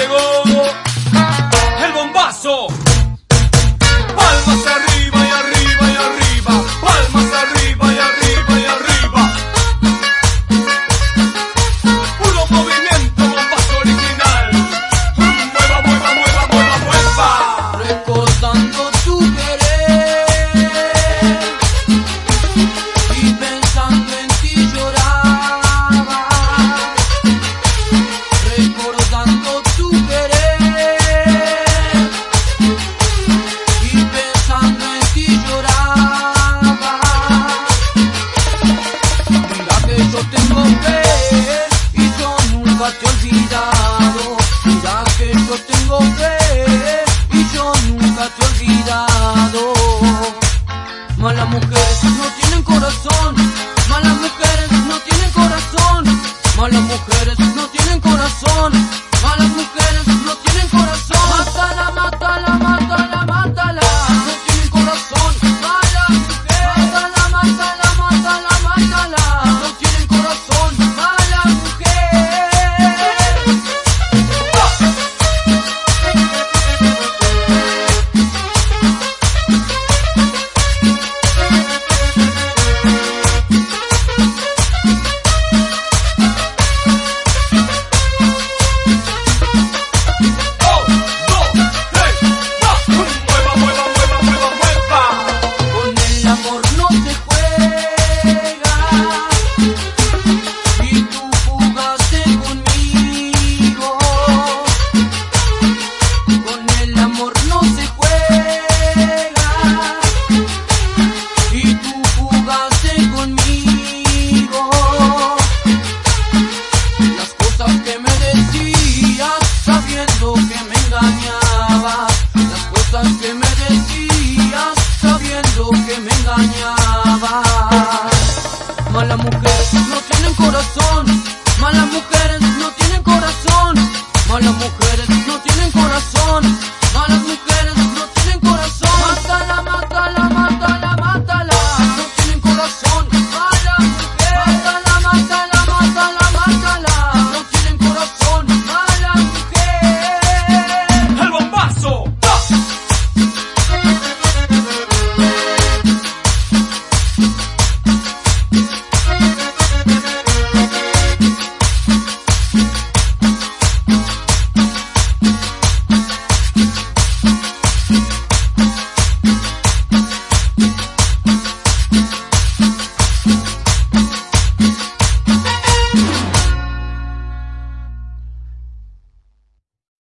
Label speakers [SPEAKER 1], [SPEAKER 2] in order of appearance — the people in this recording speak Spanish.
[SPEAKER 1] llegó.
[SPEAKER 2] te he olvidado. Mira que yo tengo fe y yo nunca te he olvidado. Mala mujer. Malas mujeres no tienen corazón, malas mujeres no tienen corazón, malas mujeres no tienen corazón, malas mujeres no tienen corazón.